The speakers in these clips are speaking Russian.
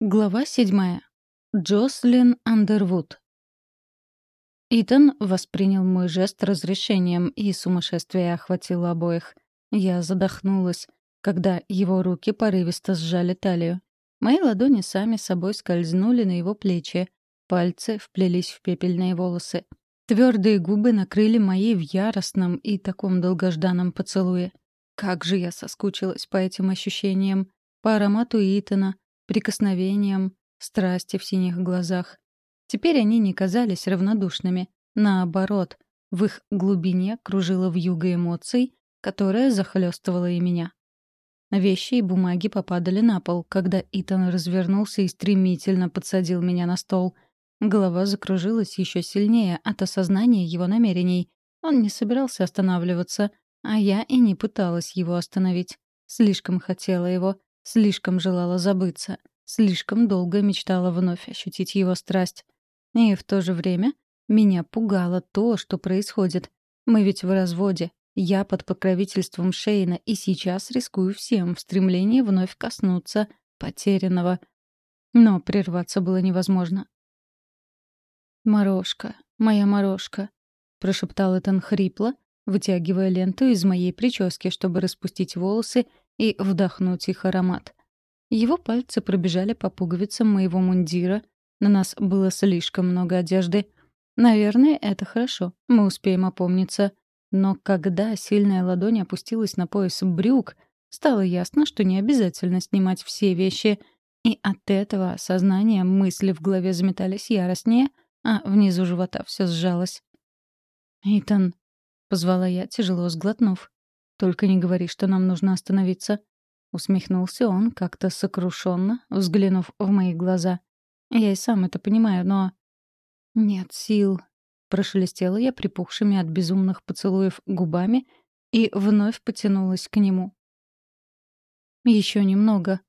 Глава седьмая. Джослин Андервуд. Итан воспринял мой жест разрешением, и сумасшествие охватило обоих. Я задохнулась, когда его руки порывисто сжали талию. Мои ладони сами собой скользнули на его плечи, пальцы вплелись в пепельные волосы. Твердые губы накрыли мои в яростном и таком долгожданном поцелуе. Как же я соскучилась по этим ощущениям, по аромату Итана — прикосновением, страсти в синих глазах. Теперь они не казались равнодушными. Наоборот, в их глубине кружила вьюга эмоций, которая захлестывала и меня. Вещи и бумаги попадали на пол, когда Итан развернулся и стремительно подсадил меня на стол. Голова закружилась еще сильнее от осознания его намерений. Он не собирался останавливаться, а я и не пыталась его остановить. Слишком хотела его, Слишком желала забыться. Слишком долго мечтала вновь ощутить его страсть. И в то же время меня пугало то, что происходит. Мы ведь в разводе. Я под покровительством Шейна и сейчас рискую всем в стремлении вновь коснуться потерянного. Но прерваться было невозможно. «Морошка, моя морошка», — прошептал Этан хрипло, вытягивая ленту из моей прически, чтобы распустить волосы и вдохнуть их аромат. Его пальцы пробежали по пуговицам моего мундира. На нас было слишком много одежды. Наверное, это хорошо. Мы успеем опомниться. Но когда сильная ладонь опустилась на пояс брюк, стало ясно, что не обязательно снимать все вещи. И от этого сознания мысли в голове заметались яростнее, а внизу живота все сжалось. «Итан», — позвала я, тяжело сглотнув. Только не говори, что нам нужно остановиться. Усмехнулся он как-то сокрушенно, взглянув в мои глаза. Я и сам это понимаю, но... Нет сил. Прошелестела я припухшими от безумных поцелуев губами и вновь потянулась к нему. Еще немного.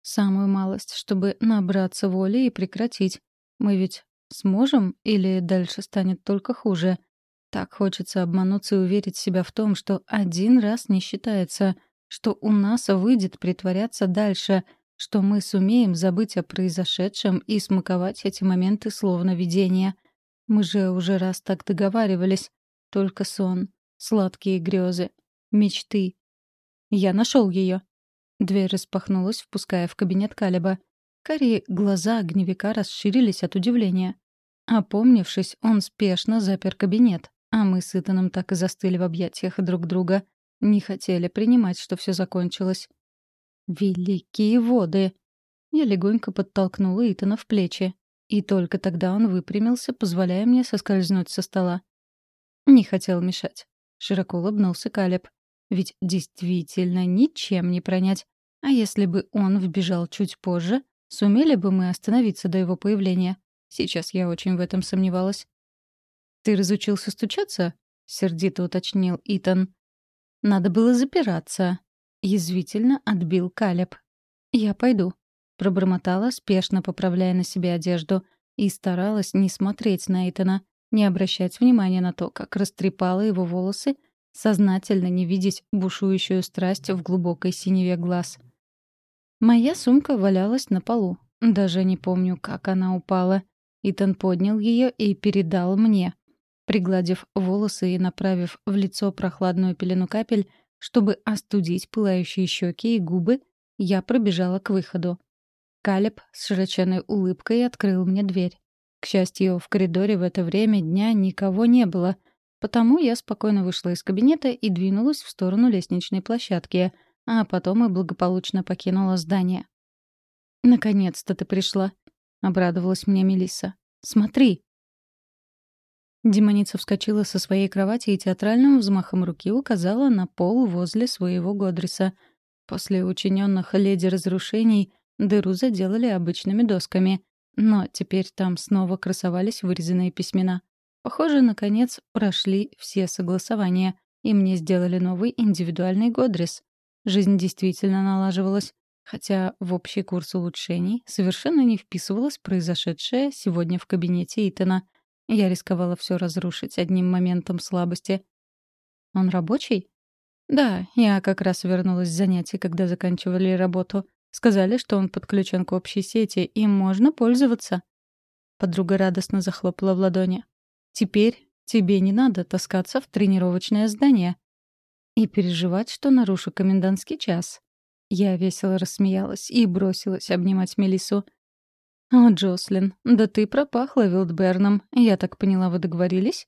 Самую малость, чтобы набраться воли и прекратить. Мы ведь сможем или дальше станет только хуже? Так хочется обмануться и уверить себя в том, что один раз не считается, что у нас выйдет притворяться дальше, что мы сумеем забыть о произошедшем и смаковать эти моменты словно видения. Мы же уже раз так договаривались. Только сон, сладкие грезы, мечты. Я нашел ее. Дверь распахнулась, впуская в кабинет Калиба. Карие глаза огневика расширились от удивления. Опомнившись, он спешно запер кабинет, а мы с Итаном так и застыли в объятиях друг друга. Не хотели принимать, что все закончилось. «Великие воды!» Я легонько подтолкнула Итана в плечи. И только тогда он выпрямился, позволяя мне соскользнуть со стола. Не хотел мешать. Широко улыбнулся Калеб. Ведь действительно ничем не пронять. А если бы он вбежал чуть позже, сумели бы мы остановиться до его появления? Сейчас я очень в этом сомневалась. «Ты разучился стучаться?» — сердито уточнил Итан. «Надо было запираться», — язвительно отбил Калеб. «Я пойду», — пробормотала, спешно поправляя на себе одежду, и старалась не смотреть на Итана, не обращать внимания на то, как растрепала его волосы, сознательно не видеть бушующую страсть в глубокой синеве глаз. Моя сумка валялась на полу. Даже не помню, как она упала. Итан поднял ее и передал мне. Пригладив волосы и направив в лицо прохладную пелену капель, чтобы остудить пылающие щеки и губы, я пробежала к выходу. Калеб с широченной улыбкой открыл мне дверь. К счастью, в коридоре в это время дня никого не было, потому я спокойно вышла из кабинета и двинулась в сторону лестничной площадки, а потом и благополучно покинула здание. «Наконец-то ты пришла», — обрадовалась мне Мелисса. «Смотри!» Демоница вскочила со своей кровати и театральным взмахом руки указала на пол возле своего Годриса. После учиненных леди разрушений дыру заделали обычными досками, но теперь там снова красовались вырезанные письмена. Похоже, наконец прошли все согласования, и мне сделали новый индивидуальный Годрис. Жизнь действительно налаживалась, хотя в общий курс улучшений совершенно не вписывалось произошедшее сегодня в кабинете Итана — я рисковала все разрушить одним моментом слабости. «Он рабочий?» «Да, я как раз вернулась с занятий, когда заканчивали работу. Сказали, что он подключен к общей сети, и можно пользоваться. Подруга радостно захлопала в ладони. Теперь тебе не надо таскаться в тренировочное здание и переживать, что нарушу комендантский час. Я весело рассмеялась и бросилась обнимать Мелису. «О, Джослин, да ты пропахла Вилдберном. Я так поняла, вы договорились?»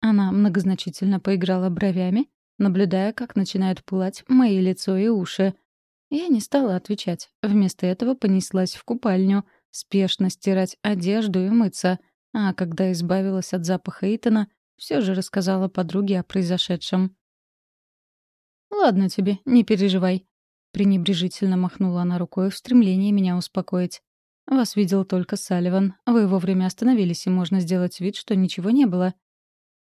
Она многозначительно поиграла бровями, наблюдая, как начинают пылать мои лицо и уши. Я не стала отвечать. Вместо этого понеслась в купальню, спешно стирать одежду и мыться. А когда избавилась от запаха Итана, все же рассказала подруге о произошедшем. «Ладно тебе, не переживай», — пренебрежительно махнула она рукой в стремлении меня успокоить. «Вас видел только Салливан. Вы вовремя остановились, и можно сделать вид, что ничего не было».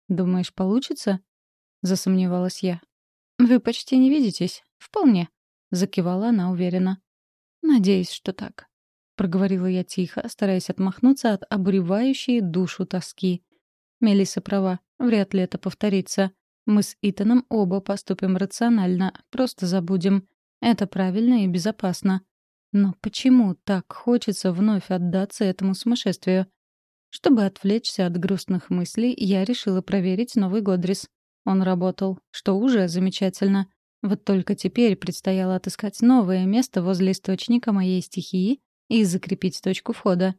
«Думаешь, получится?» — засомневалась я. «Вы почти не видитесь. Вполне», — закивала она уверенно. «Надеюсь, что так», — проговорила я тихо, стараясь отмахнуться от обуревающей душу тоски. Мелисса права, вряд ли это повторится. Мы с Итаном оба поступим рационально, просто забудем. Это правильно и безопасно. Но почему так хочется вновь отдаться этому сумасшествию? Чтобы отвлечься от грустных мыслей, я решила проверить новый Годрис. Он работал, что уже замечательно. Вот только теперь предстояло отыскать новое место возле источника моей стихии и закрепить точку входа.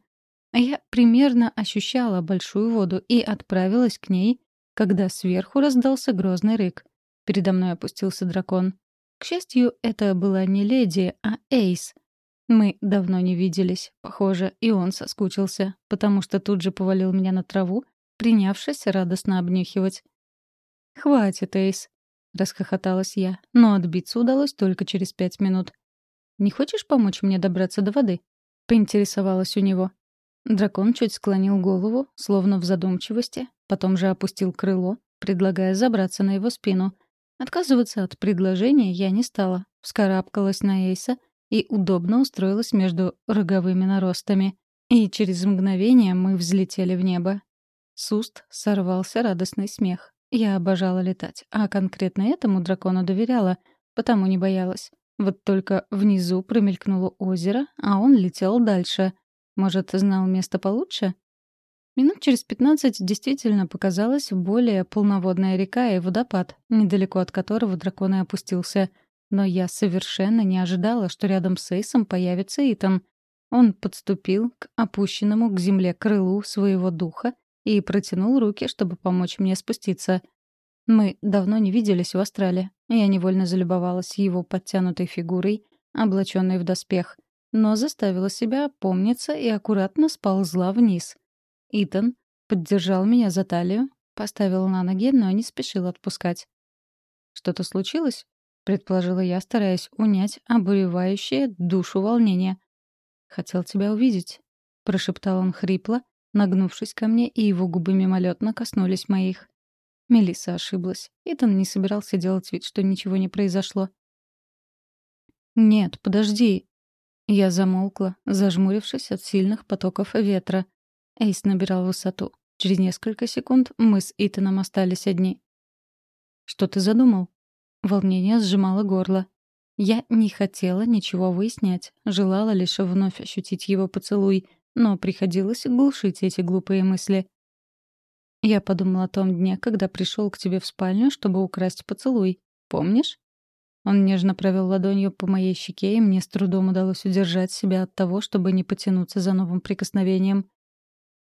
Я примерно ощущала большую воду и отправилась к ней, когда сверху раздался грозный рык. Передо мной опустился дракон. К счастью, это была не леди, а Эйс. Мы давно не виделись, похоже, и он соскучился, потому что тут же повалил меня на траву, принявшись радостно обнюхивать. «Хватит, Эйс», — расхохоталась я, но отбиться удалось только через пять минут. «Не хочешь помочь мне добраться до воды?» — поинтересовалась у него. Дракон чуть склонил голову, словно в задумчивости, потом же опустил крыло, предлагая забраться на его спину. Отказываться от предложения я не стала, вскарабкалась на Эйса и удобно устроилась между роговыми наростами. И через мгновение мы взлетели в небо. С уст сорвался радостный смех. Я обожала летать, а конкретно этому дракону доверяла, потому не боялась. Вот только внизу промелькнуло озеро, а он летел дальше. Может, знал место получше? Минут через пятнадцать действительно показалась более полноводная река и водопад, недалеко от которого дракон и опустился. Но я совершенно не ожидала, что рядом с Эйсом появится Итан. Он подступил к опущенному к земле крылу своего духа и протянул руки, чтобы помочь мне спуститься. Мы давно не виделись в Астрале. Я невольно залюбовалась его подтянутой фигурой, облаченной в доспех, но заставила себя помниться и аккуратно сползла вниз — Итан поддержал меня за талию, поставил на ноги, но не спешил отпускать. «Что-то случилось?» — предположила я, стараясь унять обуревающее душу волнение. «Хотел тебя увидеть», — прошептал он хрипло, нагнувшись ко мне, и его губы мимолетно коснулись моих. Мелисса ошиблась. Итан не собирался делать вид, что ничего не произошло. «Нет, подожди». Я замолкла, зажмурившись от сильных потоков ветра. Эйс набирал высоту. Через несколько секунд мы с Итаном остались одни. «Что ты задумал?» Волнение сжимало горло. Я не хотела ничего выяснять, желала лишь вновь ощутить его поцелуй, но приходилось глушить эти глупые мысли. Я подумала о том дне, когда пришел к тебе в спальню, чтобы украсть поцелуй. Помнишь? Он нежно провел ладонью по моей щеке, и мне с трудом удалось удержать себя от того, чтобы не потянуться за новым прикосновением.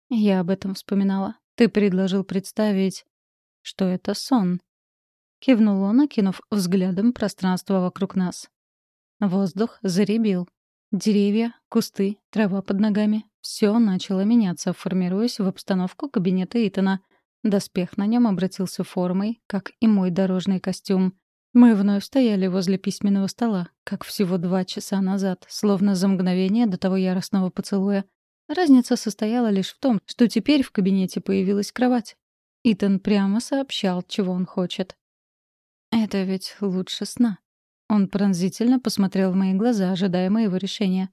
Я об этом вспоминала. Ты предложил представить, что это сон. Кивнул он, окинув взглядом пространство вокруг нас. Воздух заребил. Деревья, кусты, трава под ногами — все начало меняться, формируясь в обстановку кабинета Итана. Доспех на нем обратился формой, как и мой дорожный костюм. Мы вновь стояли возле письменного стола, как всего два часа назад, словно за мгновение до того яростного поцелуя. Разница состояла лишь в том, что теперь в кабинете появилась кровать. Итан прямо сообщал, чего он хочет. «Это ведь лучше сна». Он пронзительно посмотрел в мои глаза, ожидая моего решения.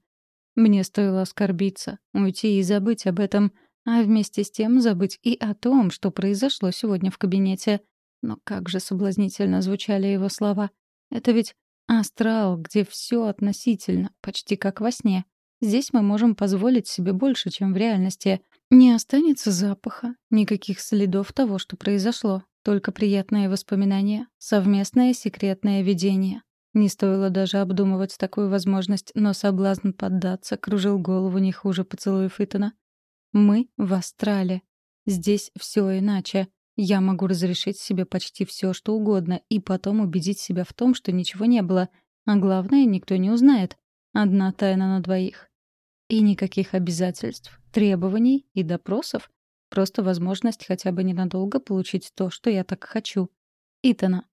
Мне стоило оскорбиться, уйти и забыть об этом, а вместе с тем забыть и о том, что произошло сегодня в кабинете. Но как же соблазнительно звучали его слова. Это ведь Астрал, где все относительно, почти как во сне. Здесь мы можем позволить себе больше, чем в реальности. Не останется запаха, никаких следов того, что произошло. Только приятные воспоминания, совместное секретное видение. Не стоило даже обдумывать такую возможность, но соблазн поддаться кружил голову не хуже поцелуев Итана. Мы в Астрале. Здесь все иначе. Я могу разрешить себе почти все, что угодно, и потом убедить себя в том, что ничего не было. А главное, никто не узнает. Одна тайна на двоих. И никаких обязательств, требований и допросов. Просто возможность хотя бы ненадолго получить то, что я так хочу. Итана.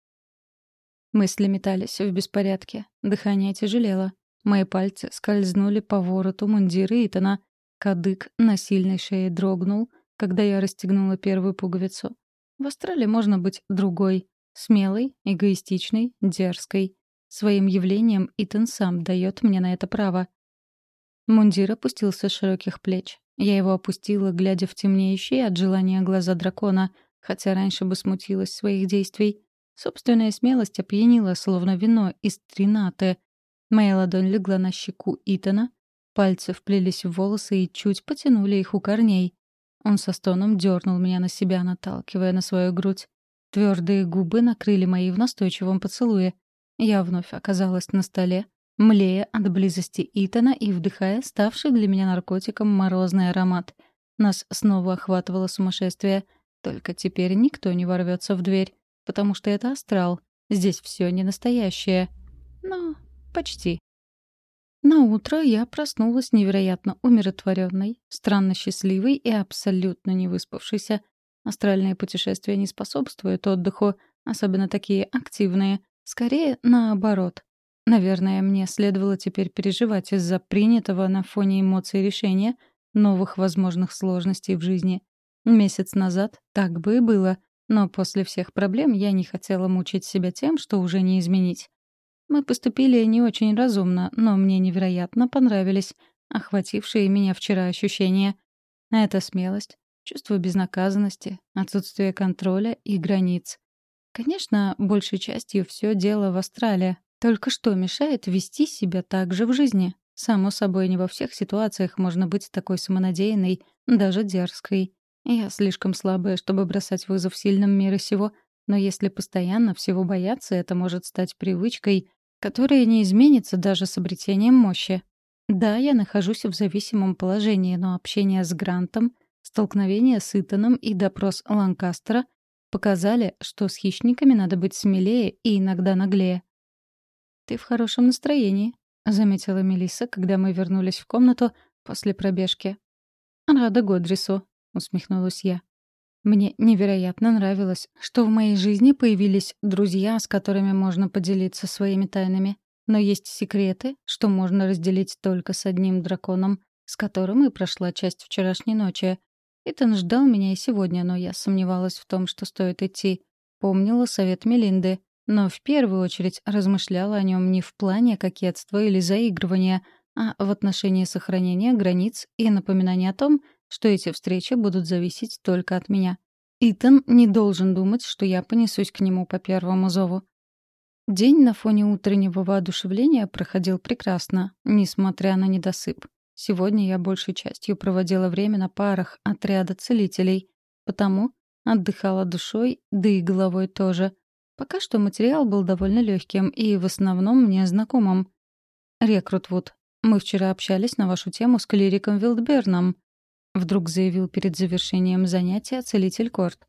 Мысли метались в беспорядке. Дыхание тяжелело. Мои пальцы скользнули по вороту мундира Итана. Кадык на сильной шее дрогнул, когда я расстегнула первую пуговицу. В Астрале можно быть другой. Смелой, эгоистичной, дерзкой. Своим явлением Итан сам дает мне на это право. Мундир опустился с широких плеч. Я его опустила, глядя в темнеющие от желания глаза дракона, хотя раньше бы смутилась своих действий. Собственная смелость опьянила, словно вино из тринаты. Моя ладонь легла на щеку Итана, пальцы вплелись в волосы и чуть потянули их у корней. Он со стоном дернул меня на себя, наталкивая на свою грудь. Твердые губы накрыли мои в настойчивом поцелуе. Я вновь оказалась на столе, млея от близости Итана и вдыхая ставший для меня наркотиком морозный аромат. Нас снова охватывало сумасшествие. Только теперь никто не ворвется в дверь, потому что это астрал. Здесь все не настоящее. Ну, почти. На утро я проснулась невероятно умиротворенной, странно счастливой и абсолютно не выспавшейся. Астральные путешествия не способствуют отдыху, особенно такие активные. Скорее, наоборот. Наверное, мне следовало теперь переживать из-за принятого на фоне эмоций решения новых возможных сложностей в жизни. Месяц назад так бы и было, но после всех проблем я не хотела мучить себя тем, что уже не изменить. Мы поступили не очень разумно, но мне невероятно понравились охватившие меня вчера ощущения. Это смелость, чувство безнаказанности, отсутствие контроля и границ. Конечно, большей частью все дело в астрале. Только что мешает вести себя так же в жизни? Само собой, не во всех ситуациях можно быть такой самонадеянной, даже дерзкой. Я слишком слабая, чтобы бросать вызов сильным мира сего, но если постоянно всего бояться, это может стать привычкой, которая не изменится даже с обретением мощи. Да, я нахожусь в зависимом положении, но общение с Грантом, столкновение с Итаном и допрос Ланкастера показали, что с хищниками надо быть смелее и иногда наглее. «Ты в хорошем настроении», — заметила Мелисса, когда мы вернулись в комнату после пробежки. «Рада Годрису», — усмехнулась я. Мне невероятно нравилось, что в моей жизни появились друзья, с которыми можно поделиться своими тайнами. Но есть секреты, что можно разделить только с одним драконом, с которым и прошла часть вчерашней ночи. Итан ждал меня и сегодня, но я сомневалась в том, что стоит идти. Помнила совет Мелинды, но в первую очередь размышляла о нем не в плане кокетства или заигрывания, а в отношении сохранения границ и напоминания о том, что эти встречи будут зависеть только от меня. Итан не должен думать, что я понесусь к нему по первому зову. День на фоне утреннего воодушевления проходил прекрасно, несмотря на недосып. Сегодня я большей частью проводила время на парах отряда целителей, потому отдыхала душой, да и головой тоже. Пока что материал был довольно легким и в основном мне знакомым. «Рекрутвуд, мы вчера общались на вашу тему с клириком Вилдберном», — вдруг заявил перед завершением занятия целитель Корт.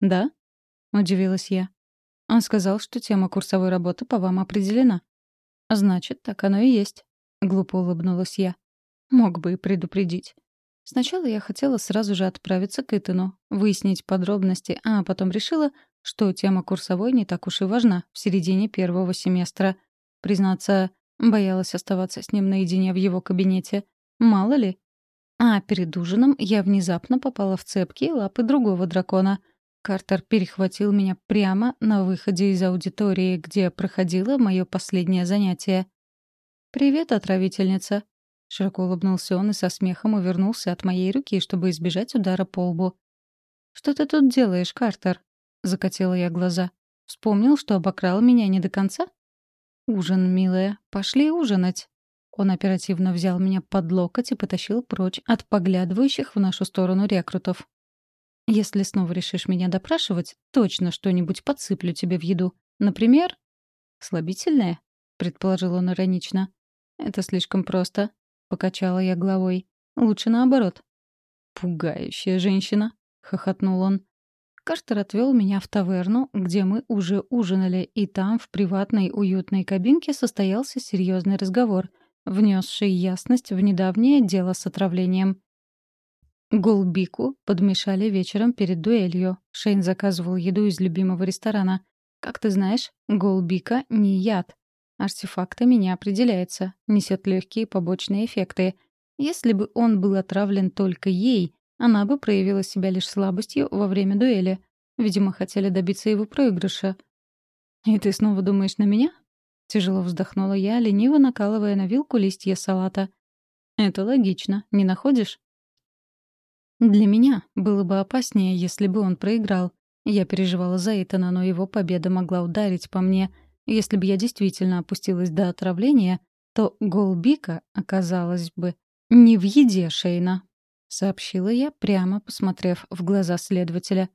«Да?» — удивилась я. Он сказал, что тема курсовой работы по вам определена. «Значит, так оно и есть», — глупо улыбнулась я. Мог бы и предупредить. Сначала я хотела сразу же отправиться к Итану, выяснить подробности, а потом решила, что тема курсовой не так уж и важна в середине первого семестра. Признаться, боялась оставаться с ним наедине в его кабинете. Мало ли, а перед ужином я внезапно попала в цепкие лапы другого дракона. Картер перехватил меня прямо на выходе из аудитории, где проходило мое последнее занятие. «Привет, отравительница!» Широко улыбнулся он и со смехом увернулся от моей руки, чтобы избежать удара по лбу. «Что ты тут делаешь, Картер?» — закатила я глаза. «Вспомнил, что обокрал меня не до конца?» ужин, милая. Пошли ужинать». Он оперативно взял меня под локоть и потащил прочь от поглядывающих в нашу сторону рекрутов. «Если снова решишь меня допрашивать, точно что-нибудь подсыплю тебе в еду. Например...» «Слабительное?» — предположил он иронично. «Это слишком просто», — покачала я головой. «Лучше наоборот». «Пугающая женщина», — хохотнул он. Картер отвел меня в таверну, где мы уже ужинали, и там, в приватной уютной кабинке, состоялся серьезный разговор, внесший ясность в недавнее дело с отравлением. Голбику подмешали вечером перед дуэлью. Шейн заказывал еду из любимого ресторана. Как ты знаешь, голбика — не яд. Артефактами не определяется, несет легкие побочные эффекты. Если бы он был отравлен только ей, она бы проявила себя лишь слабостью во время дуэли. Видимо, хотели добиться его проигрыша. «И ты снова думаешь на меня?» Тяжело вздохнула я, лениво накалывая на вилку листья салата. «Это логично, не находишь?» Для меня было бы опаснее, если бы он проиграл. Я переживала за Итана, но его победа могла ударить по мне. Если бы я действительно опустилась до отравления, то Голбика оказалась бы не в еде Шейна сообщила я, прямо посмотрев в глаза следователя.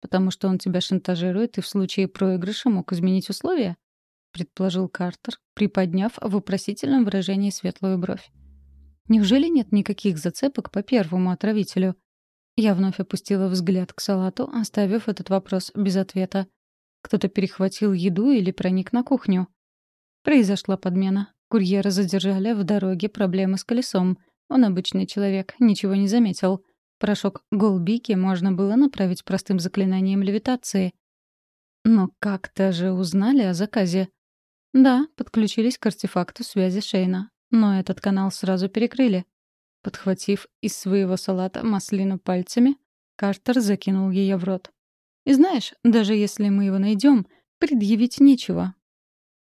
«Потому что он тебя шантажирует и в случае проигрыша мог изменить условия?» — предположил Картер, приподняв в вопросительном выражении светлую бровь. «Неужели нет никаких зацепок по первому отравителю?» Я вновь опустила взгляд к салату, оставив этот вопрос без ответа. Кто-то перехватил еду или проник на кухню. Произошла подмена. Курьера задержали в дороге проблемы с колесом — он обычный человек, ничего не заметил. Порошок Голбики можно было направить простым заклинанием левитации. Но как-то же узнали о заказе. Да, подключились к артефакту связи Шейна. Но этот канал сразу перекрыли. Подхватив из своего салата маслину пальцами, Картер закинул ее в рот. И знаешь, даже если мы его найдем, предъявить нечего.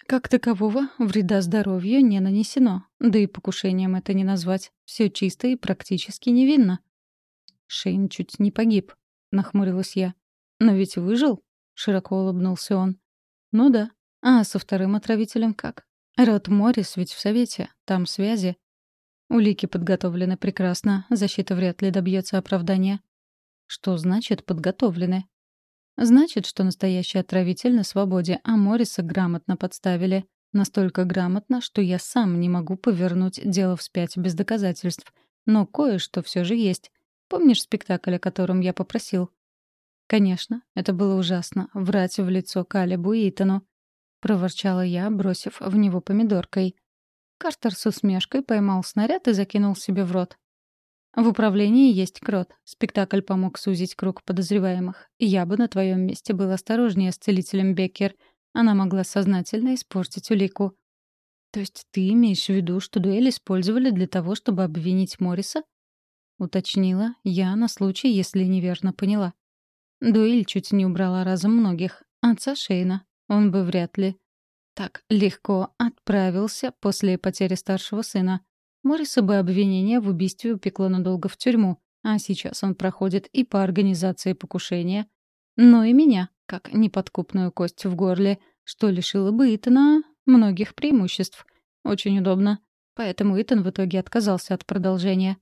Как такового вреда здоровью не нанесено, да и покушением это не назвать. Все чисто и практически невинно. Шейн чуть не погиб, нахмурилась я. Но ведь выжил? Широко улыбнулся он. Ну да. А со вторым отравителем как? Рот Моррис ведь в совете, там связи. Улики подготовлены прекрасно, защита вряд ли добьется оправдания. Что значит подготовлены? Значит, что настоящий отравитель на свободе, а Морриса грамотно подставили. Настолько грамотно, что я сам не могу повернуть дело вспять без доказательств. Но кое-что все же есть. Помнишь спектакль, о котором я попросил? Конечно, это было ужасно — врать в лицо Калибу и Итану. Проворчала я, бросив в него помидоркой. Картер с усмешкой поймал снаряд и закинул себе в рот. В управлении есть крот. Спектакль помог сузить круг подозреваемых. Я бы на твоем месте был осторожнее с целителем Беккер. Она могла сознательно испортить улику. То есть ты имеешь в виду, что дуэль использовали для того, чтобы обвинить Морриса? Уточнила я на случай, если неверно поняла. Дуэль чуть не убрала разом многих. Отца Шейна. Он бы вряд ли так легко отправился после потери старшего сына. Морриса бы обвинение в убийстве упекло надолго в тюрьму, а сейчас он проходит и по организации покушения, но и меня, как неподкупную кость в горле, что лишило бы Итана многих преимуществ. Очень удобно. Поэтому Итан в итоге отказался от продолжения.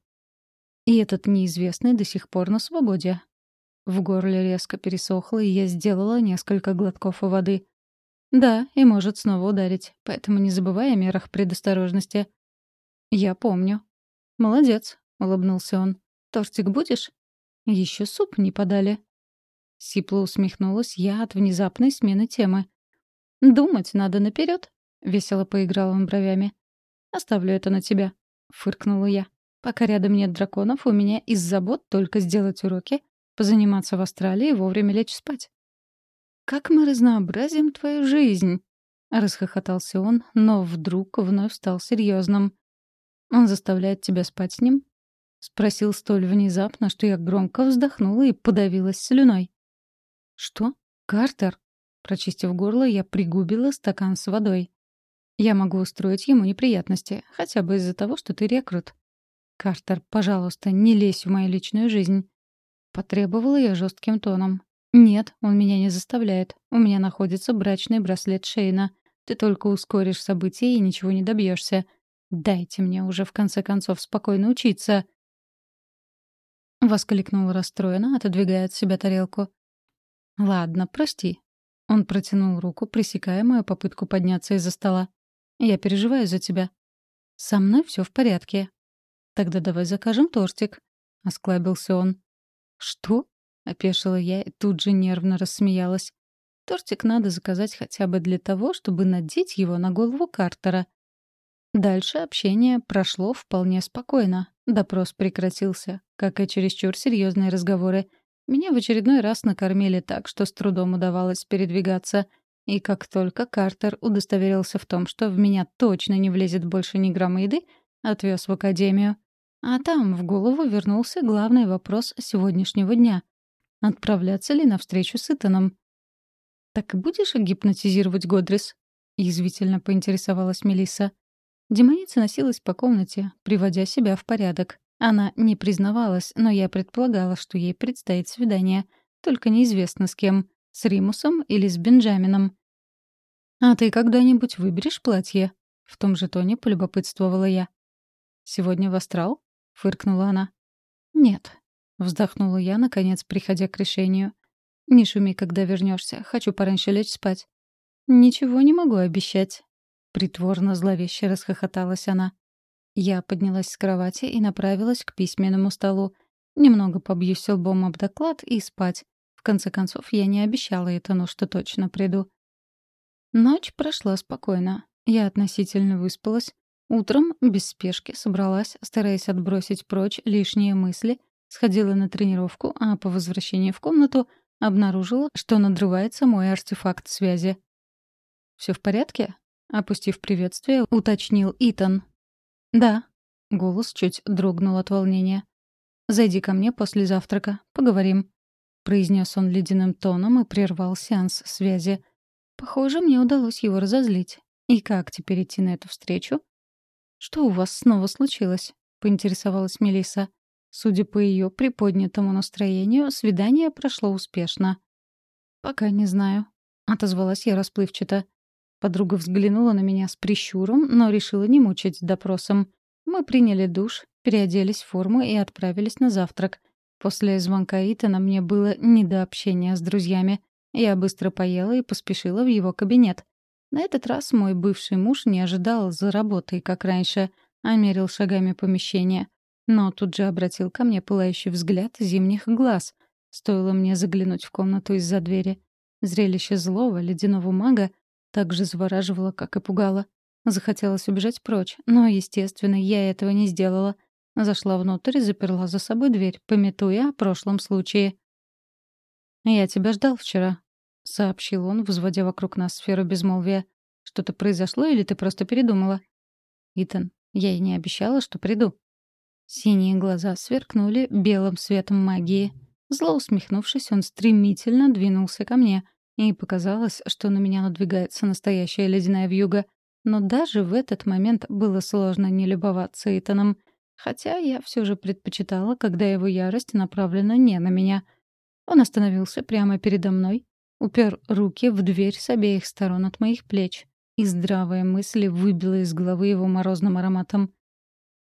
И этот неизвестный до сих пор на свободе. В горле резко пересохло, и я сделала несколько глотков воды. Да, и может снова ударить, поэтому не забывай о мерах предосторожности. «Я помню». «Молодец», — улыбнулся он. «Тортик будешь?» Еще суп не подали». Сипло усмехнулась я от внезапной смены темы. «Думать надо наперед», — весело поиграл он бровями. «Оставлю это на тебя», — фыркнула я. «Пока рядом нет драконов, у меня из забот только сделать уроки, позаниматься в Австралии и вовремя лечь спать». «Как мы разнообразим твою жизнь!» — расхохотался он, но вдруг вновь стал серьезным. Он заставляет тебя спать с ним?» — спросил столь внезапно, что я громко вздохнула и подавилась слюной. «Что? Картер?» Прочистив горло, я пригубила стакан с водой. «Я могу устроить ему неприятности, хотя бы из-за того, что ты рекрут». «Картер, пожалуйста, не лезь в мою личную жизнь». Потребовала я жестким тоном. «Нет, он меня не заставляет. У меня находится брачный браслет Шейна. ты только ускоришь события и ничего не добьешься. Дайте мне уже, в конце концов, спокойно учиться!» Воскликнул расстроенно, отодвигая от себя тарелку. «Ладно, прости». Он протянул руку, пресекая мою попытку подняться из-за стола. «Я переживаю за тебя». «Со мной все в порядке». «Тогда давай закажем тортик», — осклабился он. «Что?» — опешила я и тут же нервно рассмеялась. «Тортик надо заказать хотя бы для того, чтобы надеть его на голову Картера». Дальше общение прошло вполне спокойно. Допрос прекратился, как и чересчур серьезные разговоры. Меня в очередной раз накормили так, что с трудом удавалось передвигаться. И как только Картер удостоверился в том, что в меня точно не влезет больше ни грамма еды, отвез в академию. А там в голову вернулся главный вопрос сегодняшнего дня. Отправляться ли навстречу с Итаном? «Так будешь гипнотизировать Годрис?» — язвительно поинтересовалась Мелисса. Демоница носилась по комнате, приводя себя в порядок. Она не признавалась, но я предполагала, что ей предстоит свидание. Только неизвестно с кем — с Римусом или с Бенджамином. «А ты когда-нибудь выберешь платье?» — в том же тоне полюбопытствовала я. «Сегодня в астрал?» — фыркнула она. «Нет», — вздохнула я, наконец приходя к решению. «Не шуми, когда вернешься. Хочу пораньше лечь спать». «Ничего не могу обещать», Притворно зловеще расхохоталась она. Я поднялась с кровати и направилась к письменному столу. Немного побьюсь лбом об доклад и спать. В конце концов, я не обещала Этану, что точно приду. Ночь прошла спокойно. Я относительно выспалась. Утром, без спешки, собралась, стараясь отбросить прочь лишние мысли, сходила на тренировку, а по возвращении в комнату обнаружила, что надрывается мой артефакт связи. «Все в порядке?» Опустив приветствие, уточнил Итан. «Да». Голос чуть дрогнул от волнения. «Зайди ко мне после завтрака. Поговорим», — произнес он ледяным тоном и прервал сеанс связи. «Похоже, мне удалось его разозлить. И как теперь идти на эту встречу?» «Что у вас снова случилось?» — поинтересовалась Мелиса. Судя по ее приподнятому настроению, свидание прошло успешно. «Пока не знаю», — отозвалась я расплывчато. Подруга взглянула на меня с прищуром, но решила не мучить допросом. Мы приняли душ, переоделись в форму и отправились на завтрак. После звонка Итана мне было не до общения с друзьями. Я быстро поела и поспешила в его кабинет. На этот раз мой бывший муж не ожидал за работой, как раньше, а мерил шагами помещение. Но тут же обратил ко мне пылающий взгляд зимних глаз. Стоило мне заглянуть в комнату из-за двери. Зрелище злого ледяного мага так же завораживало, как и пугало. Захотелось убежать прочь, но, естественно, я этого не сделала. Зашла внутрь и заперла за собой дверь, пометуя о прошлом случае. «Я тебя ждал вчера», — сообщил он, возводя вокруг нас сферу безмолвия. «Что-то произошло или ты просто передумала?» «Итан, я и не обещала, что приду». Синие глаза сверкнули белым светом магии. Зло усмехнувшись, он стремительно двинулся ко мне — и показалось, что на меня надвигается настоящая ледяная вьюга. Но даже в этот момент было сложно не любоваться Итаном. Хотя я все же предпочитала, когда его ярость направлена не на меня. Он остановился прямо передо мной, упер руки в дверь с обеих сторон от моих плеч, и здравая мысль выбила из головы его морозным ароматом.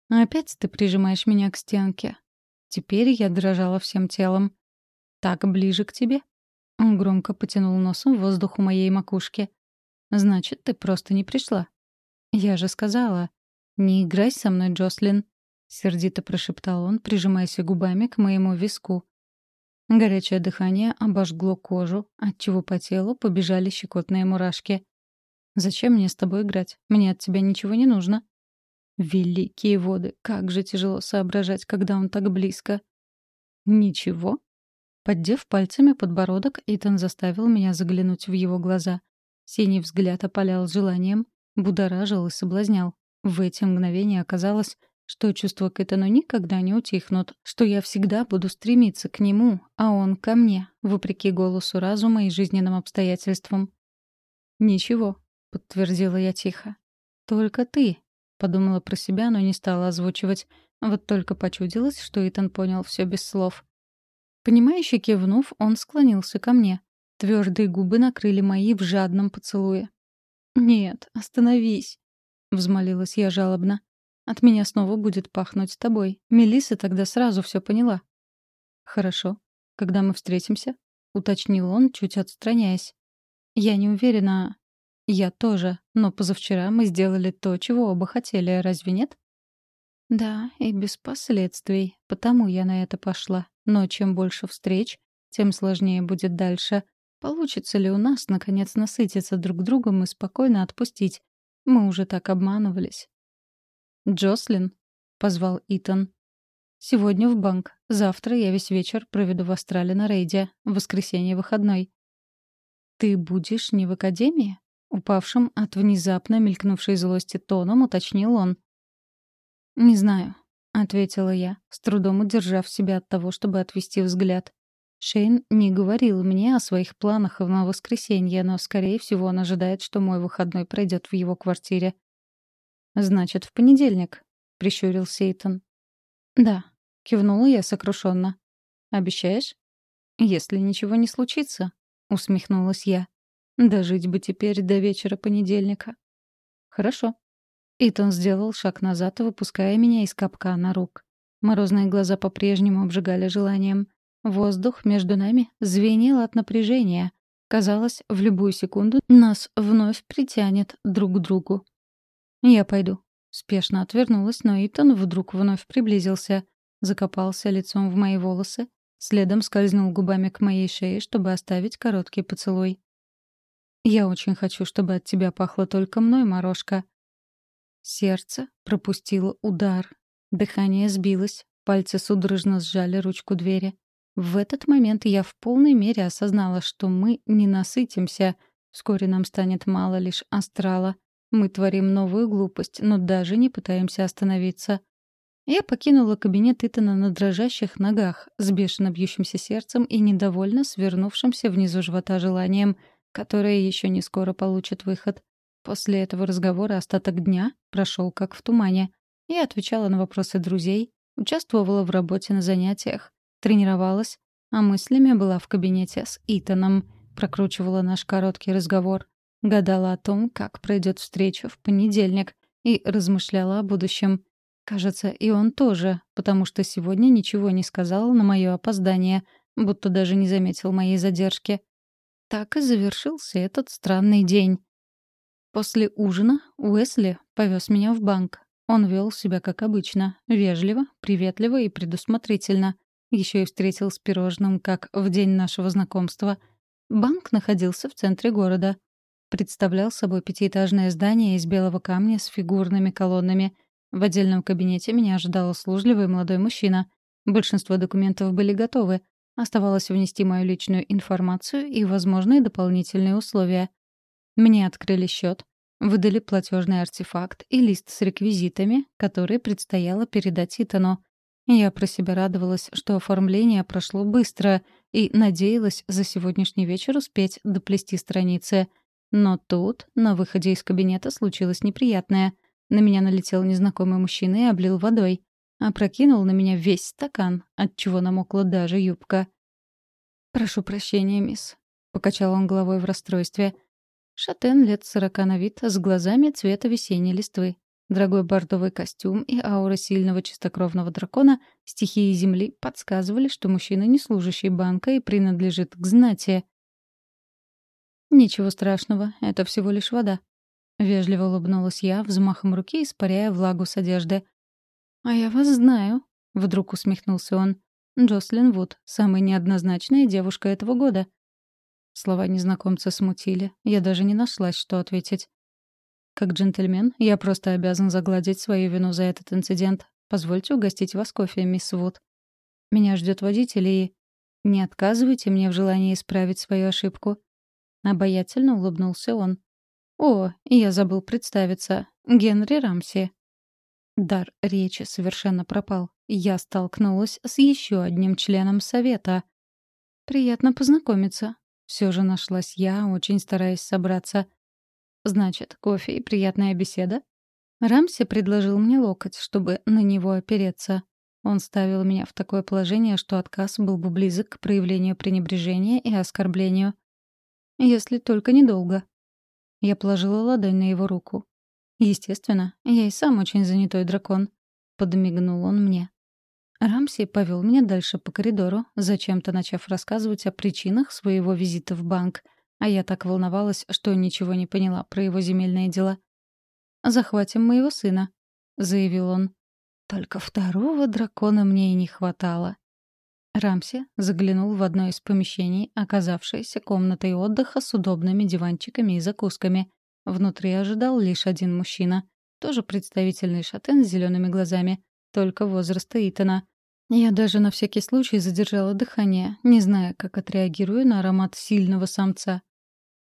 «Опять ты прижимаешь меня к стенке». Теперь я дрожала всем телом. «Так ближе к тебе?» Он громко потянул носом воздух у моей макушки. «Значит, ты просто не пришла». «Я же сказала». «Не играй со мной, Джослин», — сердито прошептал он, прижимаясь губами к моему виску. Горячее дыхание обожгло кожу, отчего по телу побежали щекотные мурашки. «Зачем мне с тобой играть? Мне от тебя ничего не нужно». Великие воды, как же тяжело соображать, когда он так близко. «Ничего?» Поддев пальцами подбородок, Итан заставил меня заглянуть в его глаза. Синий взгляд опалял желанием, будоражил и соблазнял. В эти мгновения оказалось, что чувства к Итану никогда не утихнут, что я всегда буду стремиться к нему, а он ко мне, вопреки голосу разума и жизненным обстоятельствам. «Ничего», — подтвердила я тихо. «Только ты», — подумала про себя, но не стала озвучивать. Вот только почудилось, что Итан понял все без слов. Понимающе кивнув, он склонился ко мне. Твердые губы накрыли мои в жадном поцелуе. «Нет, остановись», — взмолилась я жалобно. «От меня снова будет пахнуть тобой. Мелисса тогда сразу все поняла». «Хорошо. Когда мы встретимся?» — уточнил он, чуть отстраняясь. «Я не уверена...» «Я тоже. Но позавчера мы сделали то, чего оба хотели, разве нет?» «Да, и без последствий. Потому я на это пошла. Но чем больше встреч, тем сложнее будет дальше. Получится ли у нас, наконец, насытиться друг другом и спокойно отпустить? Мы уже так обманывались. «Джослин», — позвал Итан. «Сегодня в банк. Завтра я весь вечер проведу в Астрале на рейде. В воскресенье выходной». «Ты будешь не в академии?» Упавшим от внезапно мелькнувшей злости тоном уточнил он. «Не знаю», — ответила я, с трудом удержав себя от того, чтобы отвести взгляд. Шейн не говорил мне о своих планах на воскресенье, но, скорее всего, он ожидает, что мой выходной пройдет в его квартире. «Значит, в понедельник», — прищурил Сейтон. «Да», — кивнула я сокрушенно. «Обещаешь?» «Если ничего не случится», — усмехнулась я. «Дожить бы теперь до вечера понедельника». «Хорошо». Итан сделал шаг назад, выпуская меня из капкана рук. Морозные глаза по-прежнему обжигали желанием. Воздух между нами звенел от напряжения. Казалось, в любую секунду нас вновь притянет друг к другу. «Я пойду». Спешно отвернулась, но Итан вдруг вновь приблизился, закопался лицом в мои волосы, следом скользнул губами к моей шее, чтобы оставить короткий поцелуй. «Я очень хочу, чтобы от тебя пахло только мной, Морошка». Сердце пропустило удар. Дыхание сбилось, пальцы судорожно сжали ручку двери. В этот момент я в полной мере осознала, что мы не насытимся. Вскоре нам станет мало лишь астрала. Мы творим новую глупость, но даже не пытаемся остановиться. Я покинула кабинет Итана на дрожащих ногах, с бешено бьющимся сердцем и недовольно свернувшимся внизу живота желанием, которое еще не скоро получит выход. После этого разговора остаток дня прошел как в тумане. Я отвечала на вопросы друзей, участвовала в работе на занятиях, Тренировалась, а мыслями была в кабинете с Итаном, прокручивала наш короткий разговор, гадала о том, как пройдет встреча в понедельник, и размышляла о будущем. Кажется, и он тоже, потому что сегодня ничего не сказал на мое опоздание, будто даже не заметил моей задержки. Так и завершился этот странный день. После ужина Уэсли повез меня в банк. Он вел себя как обычно, вежливо, приветливо и предусмотрительно. Еще и встретил с пирожным, как в день нашего знакомства. Банк находился в центре города. Представлял собой пятиэтажное здание из белого камня с фигурными колоннами. В отдельном кабинете меня ожидал услужливый молодой мужчина. Большинство документов были готовы. Оставалось внести мою личную информацию и возможные дополнительные условия. Мне открыли счет, выдали платежный артефакт и лист с реквизитами, которые предстояло передать Итану. Я про себя радовалась, что оформление прошло быстро, и надеялась за сегодняшний вечер успеть доплести страницы. Но тут, на выходе из кабинета, случилось неприятное. На меня налетел незнакомый мужчина и облил водой. Опрокинул на меня весь стакан, отчего намокла даже юбка. «Прошу прощения, мисс», — покачал он головой в расстройстве. Шатен лет сорока на вид, с глазами цвета весенней листвы. Дорогой бордовый костюм и аура сильного чистокровного дракона стихии Земли подсказывали, что мужчина не служащий банка и принадлежит к знати. «Ничего страшного, это всего лишь вода», — вежливо улыбнулась я, взмахом руки испаряя влагу с одежды. «А я вас знаю», — вдруг усмехнулся он. «Джослин Вуд, самая неоднозначная девушка этого года». Слова незнакомца смутили. Я даже не нашлась, что ответить. Как джентльмен, я просто обязан загладить свою вину за этот инцидент. Позвольте угостить вас кофе, мисс Вуд. Меня ждет водитель и... Не отказывайте мне в желании исправить свою ошибку. Обаятельно улыбнулся он. О, я забыл представиться. Генри Рамси. Дар речи совершенно пропал. Я столкнулась с еще одним членом совета. Приятно познакомиться. Все же нашлась я, очень стараясь собраться. Значит, кофе и приятная беседа? Рамси предложил мне локоть, чтобы на него опереться. Он ставил меня в такое положение, что отказ был бы близок к проявлению пренебрежения и оскорблению. Если только недолго. Я положила ладонь на его руку. «Естественно, я и сам очень занятой дракон», — подмигнул он мне. Рамси повел меня дальше по коридору, зачем-то начав рассказывать о причинах своего визита в банк, а я так волновалась, что ничего не поняла про его земельные дела. «Захватим моего сына», — заявил он. «Только второго дракона мне и не хватало». Рамси заглянул в одно из помещений, оказавшееся комнатой отдыха с удобными диванчиками и закусками. Внутри ожидал лишь один мужчина, тоже представительный шатен с зелеными глазами, только возраста Итана. Я даже на всякий случай задержала дыхание, не зная, как отреагирую на аромат сильного самца.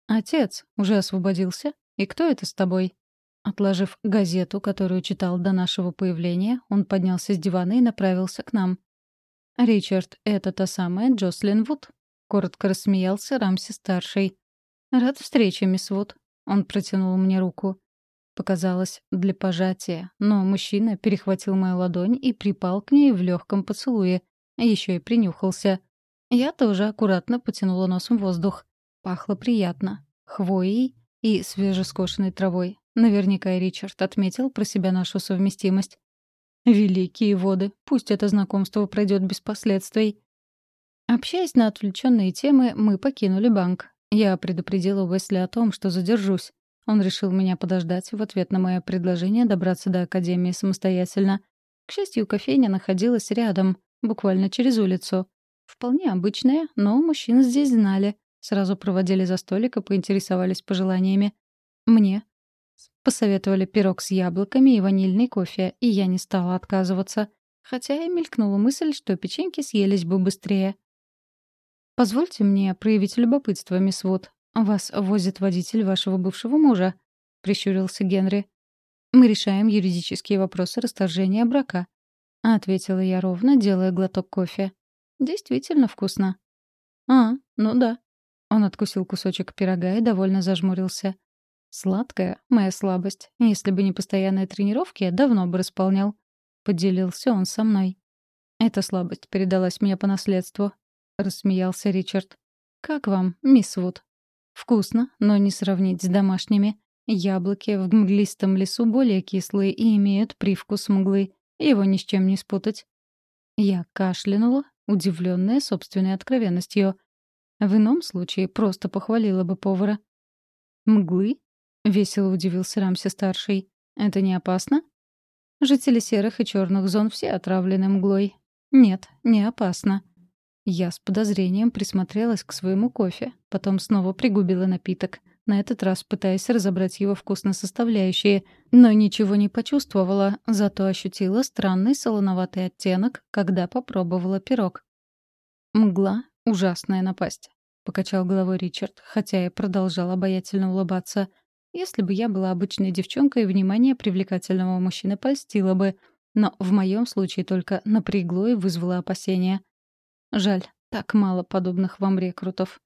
«Отец, уже освободился? И кто это с тобой?» Отложив газету, которую читал до нашего появления, он поднялся с дивана и направился к нам. «Ричард, это та самая Джослин Вуд», — коротко рассмеялся Рамси-старший. «Рад встрече, мисс Вуд». Он протянул мне руку. Показалось, для пожатия, но мужчина перехватил мою ладонь и припал к ней в легком поцелуе, еще и принюхался. Я тоже аккуратно потянула носом воздух. Пахло приятно. Хвоей и свежескошенной травой. Наверняка Ричард отметил про себя нашу совместимость. Великие воды, пусть это знакомство пройдет без последствий. Общаясь на отвлеченные темы, мы покинули банк. Я предупредила Уэсли о том, что задержусь. Он решил меня подождать в ответ на мое предложение добраться до Академии самостоятельно. К счастью, кофейня находилась рядом, буквально через улицу. Вполне обычная, но мужчин здесь знали. Сразу проводили за столик и поинтересовались пожеланиями. Мне Посоветовали пирог с яблоками и ванильный кофе, и я не стала отказываться. Хотя и мелькнула мысль, что печеньки съелись бы быстрее. «Позвольте мне проявить любопытство, мисс Вуд. Вас возит водитель вашего бывшего мужа», — прищурился Генри. «Мы решаем юридические вопросы расторжения брака», — ответила я ровно, делая глоток кофе. «Действительно вкусно». «А, ну да». Он откусил кусочек пирога и довольно зажмурился. Сладкая — моя слабость. Если бы не постоянные тренировки, я давно бы располнял. Поделился он со мной. Эта слабость передалась мне по наследству. Рассмеялся Ричард. «Как вам, мисс Вуд?» «Вкусно, но не сравнить с домашними. Яблоки в мглистом лесу более кислые и имеют привкус мглы. Его ни с чем не спутать». Я кашлянула, удивленная собственной откровенностью. В ином случае просто похвалила бы повара. «Мглы?» — весело удивился Рамси-старший. «Это не опасно?» «Жители серых и черных зон все отравлены мглой». «Нет, не опасно». Я с подозрением присмотрелась к своему кофе, потом снова пригубила напиток, на этот раз пытаясь разобрать его вкусные составляющие, но ничего не почувствовала, зато ощутила странный солоноватый оттенок, когда попробовала пирог. «Мгла — ужасная напасть», — покачал головой Ричард, хотя и продолжал обаятельно улыбаться — если бы я была обычной девчонкой, внимание привлекательного мужчины польстило бы, но в моем случае только напрягло и вызвало опасения. Жаль, так мало подобных вам рекрутов.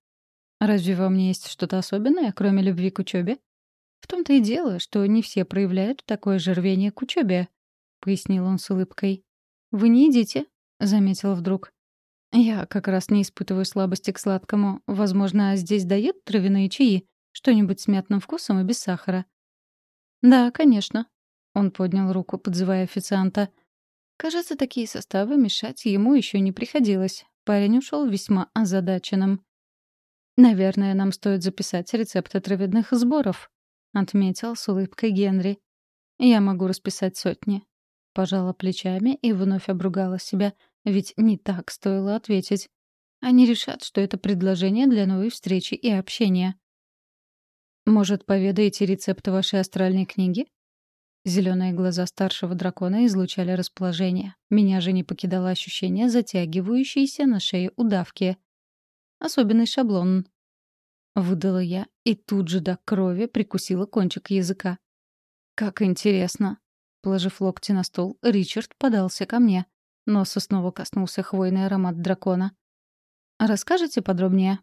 Разве во мне есть что-то особенное, кроме любви к учебе? В том-то и дело, что не все проявляют такое же рвение к учебе, пояснил он с улыбкой. Вы не едите, заметил вдруг. Я как раз не испытываю слабости к сладкому. Возможно, здесь дают травяные чаи. Что-нибудь с мятным вкусом и без сахара. «Да, конечно». Он поднял руку, подзывая официанта. Кажется, такие составы мешать ему еще не приходилось. Парень ушел весьма озадаченным. «Наверное, нам стоит записать рецепты травяных сборов», — отметил с улыбкой Генри. «Я могу расписать сотни». Пожала плечами и вновь обругала себя, ведь не так стоило ответить. Они решат, что это предложение для новой встречи и общения. Может, поведаете рецепт вашей астральной книги? Зеленые глаза старшего дракона излучали расположение. Меня же не покидало ощущение затягивающейся на шее удавки. Особенный шаблон. Выдала я и тут же до крови прикусила кончик языка. Как интересно. Положив локти на стол, Ричард подался ко мне. Носа снова коснулся хвойный аромат дракона. «Расскажете подробнее?»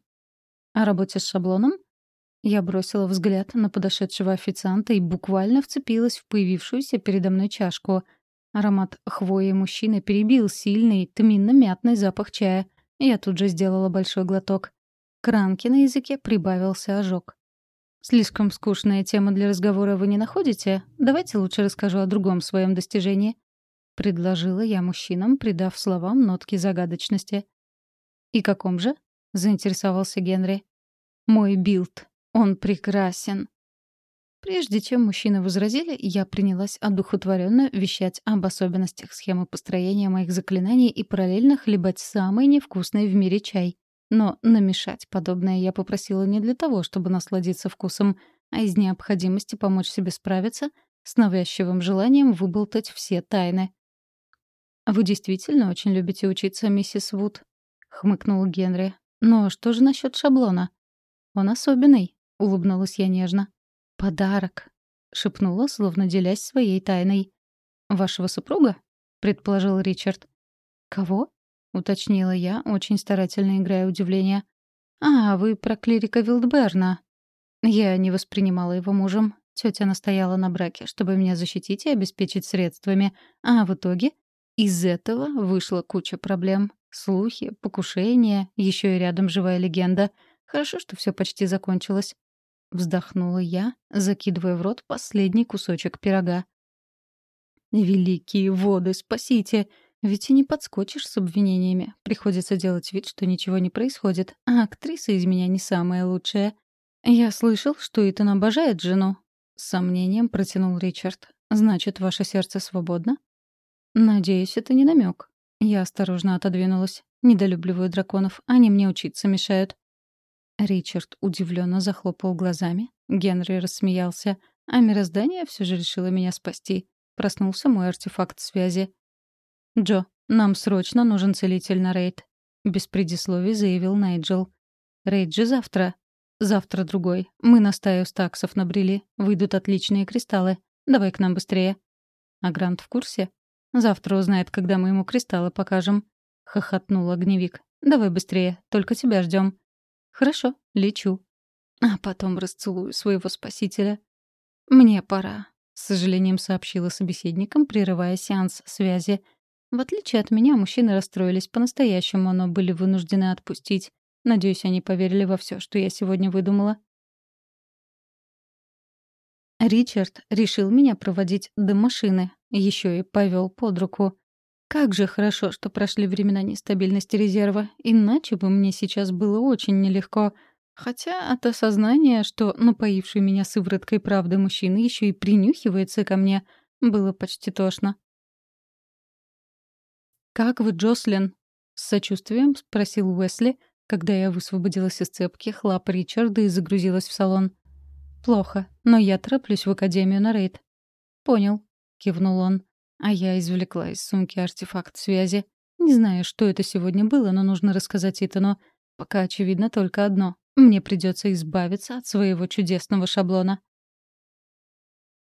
«О работе с шаблоном?» Я бросила взгляд на подошедшего официанта и буквально вцепилась в появившуюся передо мной чашку. Аромат хвои мужчины перебил сильный, тминно-мятный запах чая. Я тут же сделала большой глоток. К ранке на языке прибавился ожог. Слишком скучная тема для разговора вы не находите? Давайте лучше расскажу о другом своем достижении. Предложила я мужчинам, придав словам нотки загадочности. «И каком же?» — заинтересовался Генри. «Мой билд. Он прекрасен». Прежде чем мужчины возразили, я принялась одухотворенно вещать об особенностях схемы построения моих заклинаний и параллельно хлебать самый невкусный в мире чай. Но намешать подобное я попросила не для того, чтобы насладиться вкусом, а из необходимости помочь себе справиться с навязчивым желанием выболтать все тайны. «Вы действительно очень любите учиться, миссис Вуд?» — хмыкнул Генри. «Но что же насчет шаблона?» «Он особенный», — улыбнулась я нежно. «Подарок», — шепнула, словно делясь своей тайной. «Вашего супруга?» — предположил Ричард. «Кого?» — уточнила я, очень старательно играя удивление. «А, вы про клирика Вилдберна». Я не воспринимала его мужем. Тетя настояла на браке, чтобы меня защитить и обеспечить средствами. А в итоге из этого вышла куча проблем. Слухи, покушения, еще и рядом живая легенда. Хорошо, что все почти закончилось. Вздохнула я, закидывая в рот последний кусочек пирога. «Великие воды, спасите!» Ведь и не подскочишь с обвинениями. Приходится делать вид, что ничего не происходит. А актриса из меня не самая лучшая. Я слышал, что Итан обожает жену. С сомнением протянул Ричард. Значит, ваше сердце свободно? Надеюсь, это не намек. Я осторожно отодвинулась. Недолюбливаю драконов. Они мне учиться мешают. Ричард удивленно захлопал глазами. Генри рассмеялся. А мироздание все же решило меня спасти. Проснулся мой артефакт связи. «Джо, нам срочно нужен целитель на рейд», — без предисловий заявил Найджел. «Рейд же завтра». «Завтра другой. Мы на стаю стаксов набрели. Выйдут отличные кристаллы. Давай к нам быстрее». «А Грант в курсе?» «Завтра узнает, когда мы ему кристаллы покажем», — хохотнул огневик. «Давай быстрее, только тебя ждем. «Хорошо, лечу». А потом расцелую своего спасителя. «Мне пора», — с сожалением сообщила собеседникам, прерывая сеанс связи — в отличие от меня, мужчины расстроились по-настоящему, но были вынуждены отпустить. Надеюсь, они поверили во все, что я сегодня выдумала. Ричард решил меня проводить до машины, еще и повел под руку. Как же хорошо, что прошли времена нестабильности резерва, иначе бы мне сейчас было очень нелегко. Хотя от осознания, что напоивший меня сывороткой правды мужчина еще и принюхивается ко мне, было почти тошно. «Как вы, Джослин?» — с сочувствием спросил Уэсли, когда я высвободилась из цепки хлап Ричарда и загрузилась в салон. «Плохо, но я тороплюсь в академию на рейд». «Понял», — кивнул он. А я извлекла из сумки артефакт связи. Не знаю, что это сегодня было, но нужно рассказать Итану. Пока очевидно только одно. Мне придется избавиться от своего чудесного шаблона.